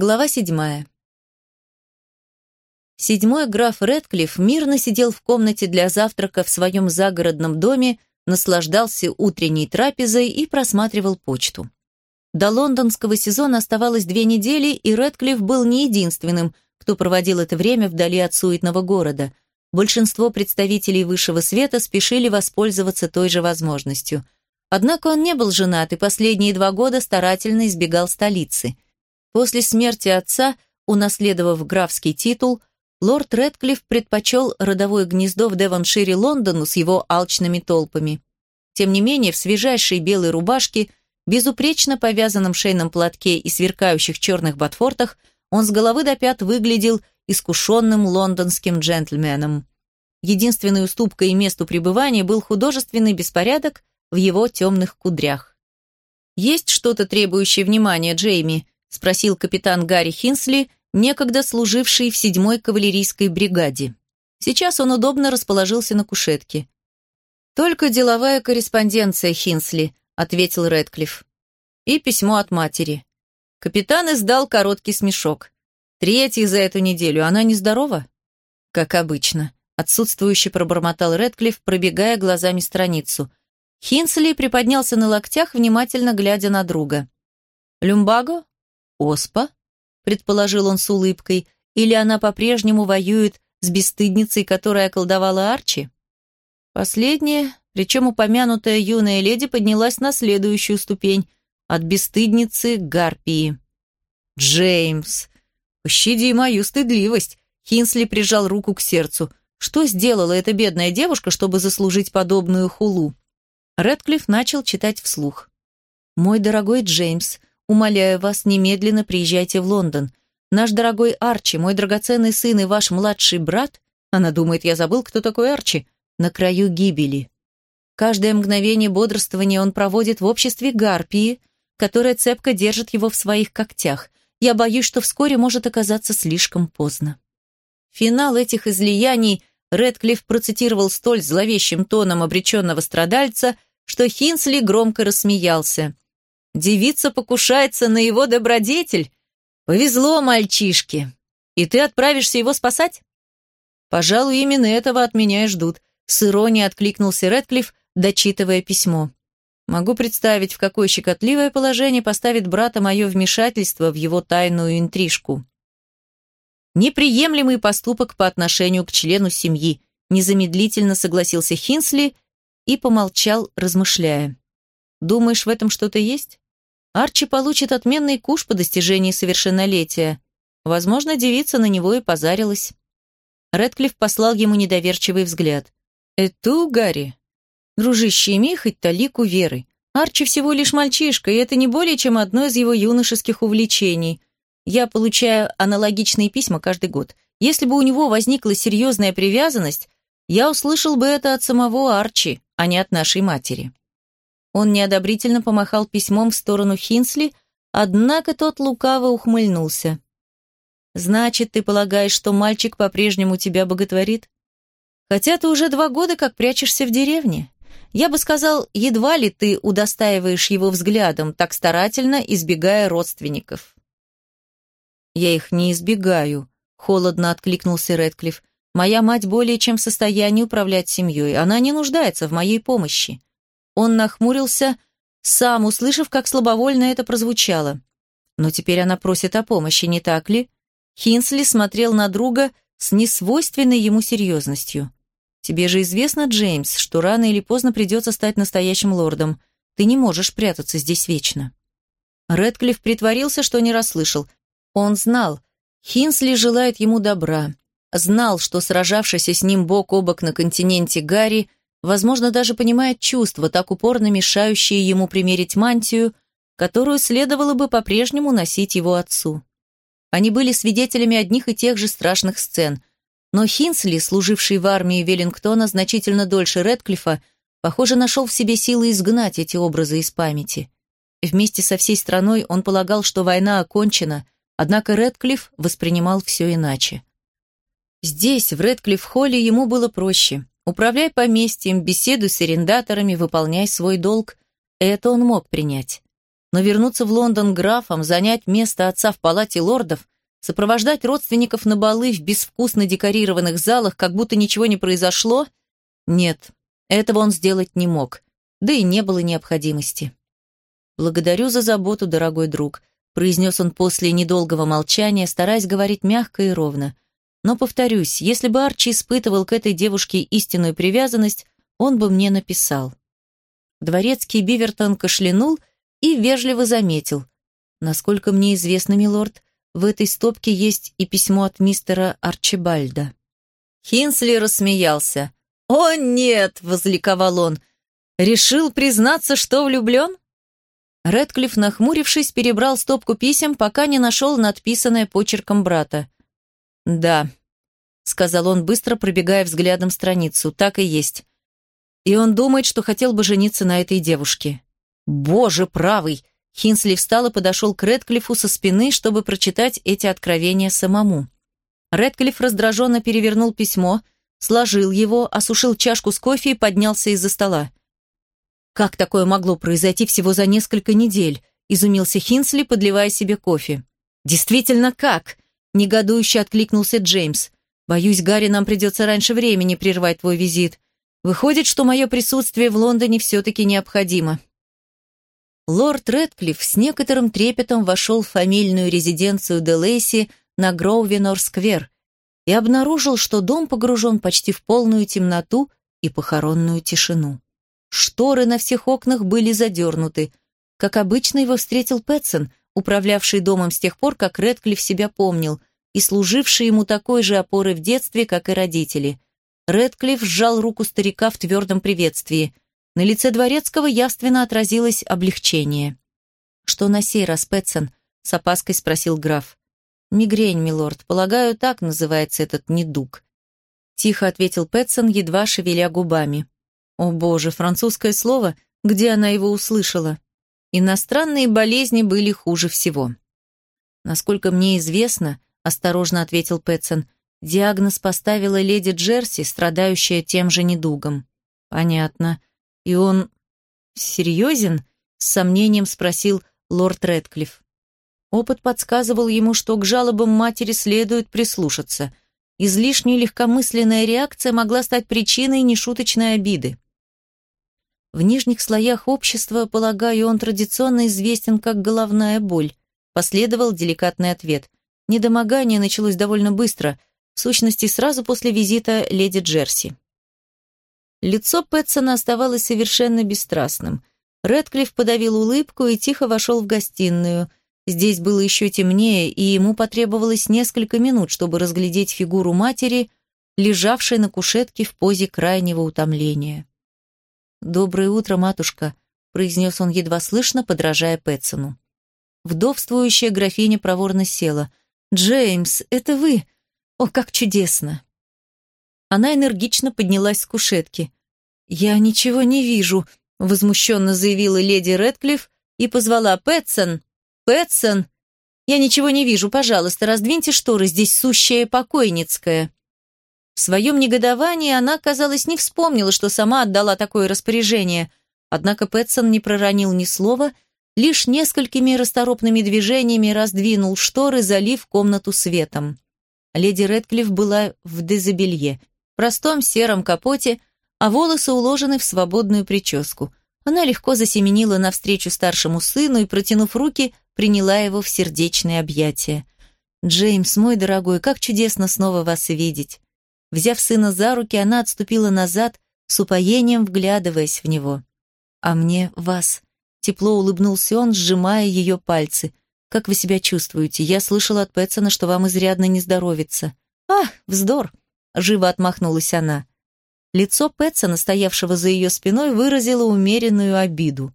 Глава седьмая. Седьмой граф Редклифф мирно сидел в комнате для завтрака в своем загородном доме, наслаждался утренней трапезой и просматривал почту. До лондонского сезона оставалось две недели, и Редклифф был не единственным, кто проводил это время вдали от суетного города. Большинство представителей высшего света спешили воспользоваться той же возможностью. Однако он не был женат и последние два года старательно избегал столицы – После смерти отца, унаследовав графский титул, лорд Редклифф предпочел родовое гнездо в Девоншире Лондону с его алчными толпами. Тем не менее, в свежайшей белой рубашке, безупречно повязанном шейном платке и сверкающих черных ботфортах, он с головы до пят выглядел искушенным лондонским джентльменом. Единственной уступкой месту пребывания был художественный беспорядок в его темных кудрях. «Есть что-то требующее внимания, Джейми?» — спросил капитан Гарри Хинсли, некогда служивший в седьмой кавалерийской бригаде. Сейчас он удобно расположился на кушетке. «Только деловая корреспонденция, Хинсли», — ответил Рэдклифф. «И письмо от матери». Капитан издал короткий смешок. «Третий за эту неделю. Она нездорова?» «Как обычно», — отсутствующе пробормотал Рэдклифф, пробегая глазами страницу. Хинсли приподнялся на локтях, внимательно глядя на друга. «Люмбаго? Оспа? Предположил он с улыбкой. Или она по-прежнему воюет с бесстыдницей, которая околдовала Арчи? Последняя, причем упомянутая юная леди поднялась на следующую ступень, от бесстыдницы к гарпии. «Джеймс! Пощади мою стыдливость!» Хинсли прижал руку к сердцу. «Что сделала эта бедная девушка, чтобы заслужить подобную хулу?» Рэдклифф начал читать вслух. «Мой дорогой Джеймс, Умоляю вас, немедленно приезжайте в Лондон. Наш дорогой Арчи, мой драгоценный сын и ваш младший брат, она думает, я забыл, кто такой Арчи, на краю гибели. Каждое мгновение бодрствования он проводит в обществе Гарпии, которая цепко держит его в своих когтях. Я боюсь, что вскоре может оказаться слишком поздно. Финал этих излияний Редклифф процитировал столь зловещим тоном обреченного страдальца, что Хинсли громко рассмеялся – Девица покушается на его добродетель. Повезло мальчишке. И ты отправишься его спасать? Пожалуй, именно этого от меня и ждут. С иронией откликнулся Рэдклифф, дочитывая письмо. Могу представить, в какое щекотливое положение поставит брата мое вмешательство в его тайную интрижку. Неприемлемый поступок по отношению к члену семьи, незамедлительно согласился Хинсли и помолчал, размышляя. Думаешь, в этом что-то есть? Арчи получит отменный куш по достижении совершеннолетия. Возможно, девица на него и позарилась. Редклифф послал ему недоверчивый взгляд. «Эту, Гарри? Дружище, имей хоть талику веры. Арчи всего лишь мальчишка, и это не более чем одно из его юношеских увлечений. Я получаю аналогичные письма каждый год. Если бы у него возникла серьезная привязанность, я услышал бы это от самого Арчи, а не от нашей матери». Он неодобрительно помахал письмом в сторону Хинсли, однако тот лукаво ухмыльнулся. «Значит, ты полагаешь, что мальчик по-прежнему тебя боготворит? Хотя ты уже два года как прячешься в деревне. Я бы сказал, едва ли ты удостаиваешь его взглядом, так старательно избегая родственников». «Я их не избегаю», — холодно откликнулся Рэдклифф. «Моя мать более чем в состоянии управлять семьей. Она не нуждается в моей помощи. Он нахмурился, сам услышав, как слабовольно это прозвучало. Но теперь она просит о помощи, не так ли? Хинсли смотрел на друга с несвойственной ему серьезностью. «Тебе же известно, Джеймс, что рано или поздно придется стать настоящим лордом. Ты не можешь прятаться здесь вечно». Рэдклифф притворился, что не расслышал. Он знал, Хинсли желает ему добра. Знал, что сражавшийся с ним бок о бок на континенте Гарри возможно, даже понимает чувства, так упорно мешающие ему примерить мантию, которую следовало бы по-прежнему носить его отцу. Они были свидетелями одних и тех же страшных сцен, но Хинсли, служивший в армии Веллингтона значительно дольше Редклифа, похоже, нашел в себе силы изгнать эти образы из памяти. Вместе со всей страной он полагал, что война окончена, однако Редклифф воспринимал все иначе. Здесь, в Редклифф-холле, ему было проще. Управляй поместьем, беседуй с арендаторами, выполняй свой долг. Это он мог принять. Но вернуться в Лондон графом, занять место отца в палате лордов, сопровождать родственников на балы в безвкусно декорированных залах, как будто ничего не произошло? Нет, этого он сделать не мог, да и не было необходимости. «Благодарю за заботу, дорогой друг», произнес он после недолгого молчания, стараясь говорить мягко и ровно. «Но, повторюсь, если бы Арчи испытывал к этой девушке истинную привязанность, он бы мне написал». Дворецкий Бивертон кашлянул и вежливо заметил. «Насколько мне известно, милорд, в этой стопке есть и письмо от мистера Арчибальда». Хинсли рассмеялся. «О, нет!» — возликовал он. «Решил признаться, что влюблен?» Редклифф, нахмурившись, перебрал стопку писем, пока не нашел надписанное почерком брата. «Да», — сказал он, быстро пробегая взглядом страницу, — «так и есть. И он думает, что хотел бы жениться на этой девушке». «Боже правый!» Хинсли встал и подошел к Редклиффу со спины, чтобы прочитать эти откровения самому. Редклифф раздраженно перевернул письмо, сложил его, осушил чашку с кофе и поднялся из-за стола. «Как такое могло произойти всего за несколько недель?» – изумился Хинсли, подливая себе кофе. «Действительно, как?» – негодующе откликнулся Джеймс. «Боюсь, Гарри, нам придется раньше времени прервать твой визит. Выходит, что мое присутствие в Лондоне все-таки необходимо». Лорд Редклифф с некоторым трепетом вошел в фамильную резиденцию Делейси на Гроувенор-сквер и обнаружил, что дом погружен почти в полную темноту и похоронную тишину. Шторы на всех окнах были задернуты. Как обычно, его встретил Пэтсон, управлявший домом с тех пор, как Редклифф себя помнил, и служивший ему такой же опорой в детстве, как и родители. Редклифф сжал руку старика в твердом приветствии. На лице дворецкого явственно отразилось облегчение. «Что на сей раз, Пэтсон?» — с опаской спросил граф. «Мигрень, милорд. Полагаю, так называется этот недуг». Тихо ответил Пэтсон, едва шевеля губами. О боже, французское слово, где она его услышала? Иностранные болезни были хуже всего. Насколько мне известно, осторожно ответил Пэтсон, диагноз поставила леди Джерси, страдающая тем же недугом. Понятно. И он серьезен? С сомнением спросил лорд Редклифф. Опыт подсказывал ему, что к жалобам матери следует прислушаться. Излишняя легкомысленная реакция могла стать причиной нешуточной обиды. В нижних слоях общества, полагаю, он традиционно известен как головная боль. Последовал деликатный ответ. Недомогание началось довольно быстро, в сущности, сразу после визита леди Джерси. Лицо Пэтсона оставалось совершенно бесстрастным. Редклифф подавил улыбку и тихо вошел в гостиную. Здесь было еще темнее, и ему потребовалось несколько минут, чтобы разглядеть фигуру матери, лежавшей на кушетке в позе крайнего утомления. «Доброе утро, матушка», — произнес он едва слышно, подражая Пэтсону. Вдовствующая графиня проворно села. «Джеймс, это вы? О, как чудесно!» Она энергично поднялась с кушетки. «Я ничего не вижу», — возмущенно заявила леди Рэдклифф и позвала Пэтсон. «Пэтсон! Я ничего не вижу, пожалуйста, раздвиньте шторы, здесь сущая покойницкая». В своем негодовании она, казалось, не вспомнила, что сама отдала такое распоряжение. Однако Пэтсон не проронил ни слова, лишь несколькими расторопными движениями раздвинул шторы, залив комнату светом. Леди Редклифф была в дезобелье, простом сером капоте, а волосы уложены в свободную прическу. Она легко засеменила навстречу старшему сыну и, протянув руки, приняла его в сердечные объятия. «Джеймс, мой дорогой, как чудесно снова вас видеть!» Взяв сына за руки, она отступила назад, с упоением вглядываясь в него. «А мне вас». Тепло улыбнулся он, сжимая ее пальцы. «Как вы себя чувствуете? Я слышала от Пэтсона, что вам изрядно не здоровится». «Ах, вздор!» — живо отмахнулась она. Лицо Пэтсона, стоявшего за ее спиной, выразило умеренную обиду.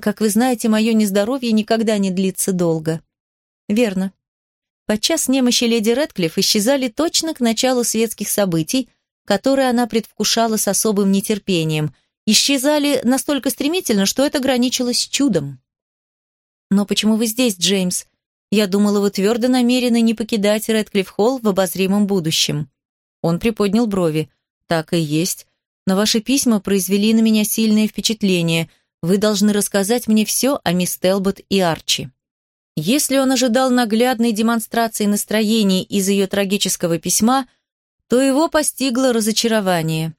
«Как вы знаете, мое нездоровье никогда не длится долго». «Верно. Подчас немощи леди Рэдклифф исчезали точно к началу светских событий, которые она предвкушала с особым нетерпением, исчезали настолько стремительно, что это граничилось чудом. «Но почему вы здесь, Джеймс? Я думала, вы твердо намерены не покидать Рэдклифф-Холл в обозримом будущем». Он приподнял брови. «Так и есть. Но ваши письма произвели на меня сильное впечатление. Вы должны рассказать мне все о мисс Телбот и Арчи». Если он ожидал наглядной демонстрации настроений из ее трагического письма, то его постигло разочарование.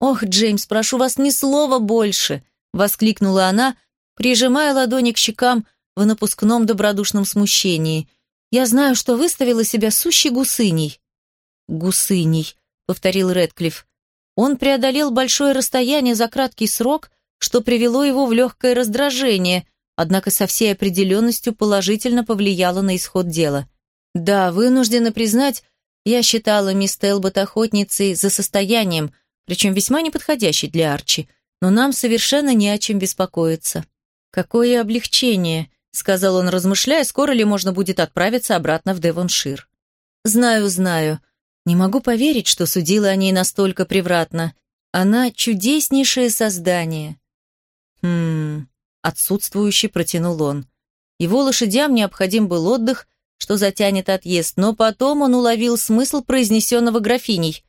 «Ох, Джеймс, прошу вас, ни слова больше!» — воскликнула она, прижимая ладони к щекам в напускном добродушном смущении. «Я знаю, что выставила себя сущей гусыней». «Гусыней», — повторил Рэдклифф. Он преодолел большое расстояние за краткий срок, что привело его в легкое раздражение, однако со всей определенностью положительно повлияло на исход дела. «Да, вынуждена признать, я считала мисс Телбот охотницей за состоянием, причем весьма неподходящий для Арчи, но нам совершенно не о чем беспокоиться. «Какое облегчение», — сказал он, размышляя, скоро ли можно будет отправиться обратно в Девоншир. «Знаю, знаю. Не могу поверить, что судила о ней настолько превратно. Она чудеснейшее создание». «Хм...» — отсутствующий протянул он. Его лошадям необходим был отдых, что затянет отъезд, но потом он уловил смысл произнесенного графиней.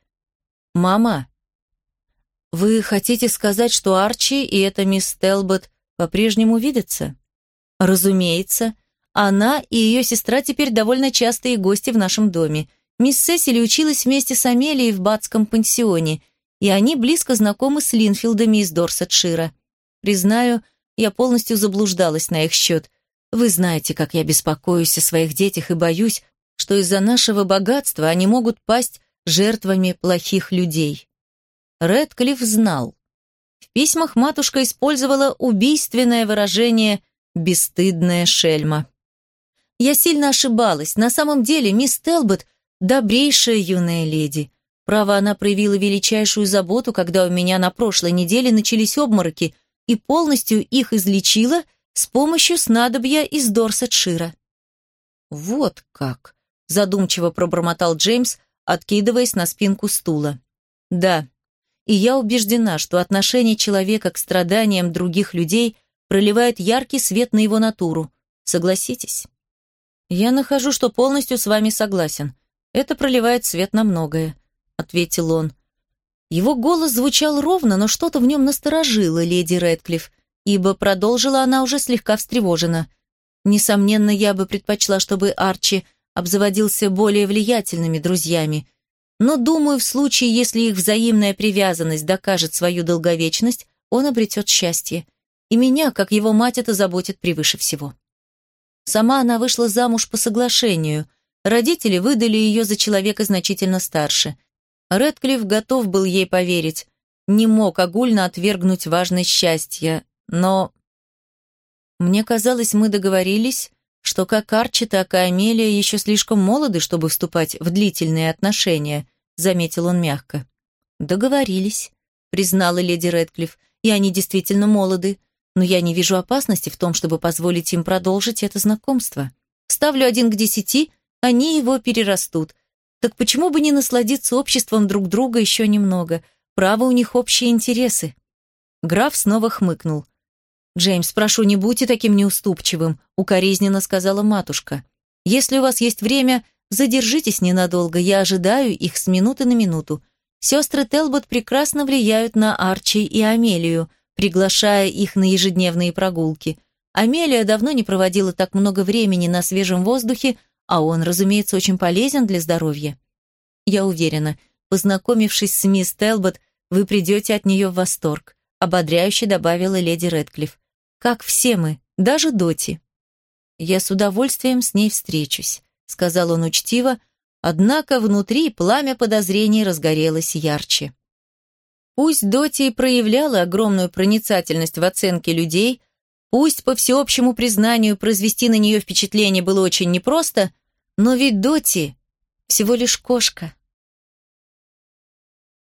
«Мама, «Вы хотите сказать, что Арчи и эта мисс Телбот по-прежнему видятся?» «Разумеется. Она и ее сестра теперь довольно частые гости в нашем доме. Мисс Сесили училась вместе с Амелией в Батском пансионе, и они близко знакомы с Линфилдами из Дорсетшира. Признаю, я полностью заблуждалась на их счет. Вы знаете, как я беспокоюсь о своих детях и боюсь, что из-за нашего богатства они могут пасть жертвами плохих людей. Рэдклифф знал. В письмах матушка использовала убийственное выражение «бесстыдная шельма». Я сильно ошибалась. На самом деле мисс Телбот – добрейшая юная леди. Право, она проявила величайшую заботу, когда у меня на прошлой неделе начались обмороки, и полностью их излечила с помощью снадобья из Дорсетшира. «Вот как!» – задумчиво пробормотал Джеймс, откидываясь на спинку стула. «Да, и я убеждена, что отношение человека к страданиям других людей проливает яркий свет на его натуру. Согласитесь? Я нахожу, что полностью с вами согласен. Это проливает свет на многое, ответил он. Его голос звучал ровно, но что-то в нем насторожило леди Рэдклифф, ибо продолжила она уже слегка встревожена. Несомненно, я бы предпочла, чтобы Арчи обзаводился более влиятельными друзьями, но, думаю, в случае, если их взаимная привязанность докажет свою долговечность, он обретет счастье. И меня, как его мать, это заботит превыше всего. Сама она вышла замуж по соглашению. Родители выдали ее за человека значительно старше. Рэдклифф готов был ей поверить. Не мог огульно отвергнуть важность счастья. Но... Мне казалось, мы договорились, что как Арчи, так и Амелия еще слишком молоды, чтобы вступать в длительные отношения, заметил он мягко. Договорились, признала леди Рэдклифф, и они действительно молоды, но я не вижу опасности в том, чтобы позволить им продолжить это знакомство. Ставлю один к десяти, они его перерастут. Так почему бы не насладиться обществом друг друга еще немного? Право, у них общие интересы. Граф снова хмыкнул. «Джеймс, прошу, не будьте таким неуступчивым», — укоризненно сказала матушка. «Если у вас есть время, задержитесь ненадолго, я ожидаю их с минуты на минуту. Сестры Телбот прекрасно влияют на Арчи и Амелию, приглашая их на ежедневные прогулки. Амелия давно не проводила так много времени на свежем воздухе, а он, разумеется, очень полезен для здоровья. Я уверена, познакомившись с мисс Телбот, вы придете от нее в восторг», — ободряюще добавила леди Рэдклифф. Как все мы, даже Доти. Я с удовольствием с ней встречусь, сказал он учтиво, однако внутри пламя подозрений разгорелось ярче. Пусть Доти проявляла огромную проницательность в оценке людей, пусть по всеобщему признанию произвести на нее впечатление было очень непросто, но ведь Доти всего лишь кошка.